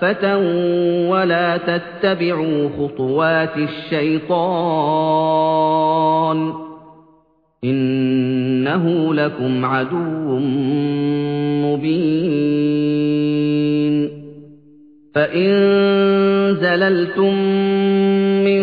كافة ولا تتبعوا خطوات الشيطان إنه لكم عدو مبين فإن زللتم من